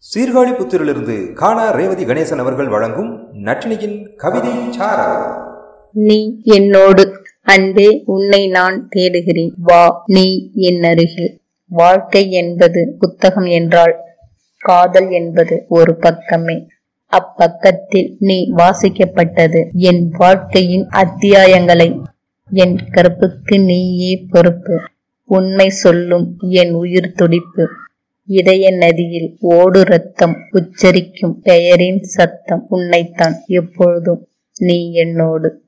சீர்காழி புத்திரிலிருந்து காணா ரேவதி கணேசன் அவர்கள் வழங்கும் நட்டினியின் கவிதை சாரா நீ என்னோடு அன்பே உன்னை நான் தேடுகிறேன். வா நீ என் அருகில். வாழ்க்கை என்பது புத்தகம் என்றால் காதல் என்பது ஒரு பக்கமே. அப்பக்கத்தில் நீ வாசிக்கப்பட்டது என் வாழ்க்கையின் அத்தியாயங்களை. என் கருப்புக்கு நீயே பொறுப்பு. உண்மை சொல்லும் என் உயிர் துடிப்பு. இதய நதியில் ஓடு ரத்தம் உச்சரிக்கும் பெயரின் சத்தம் உன்னைத்தான் எப்பொழுதும் நீ என்னோடு.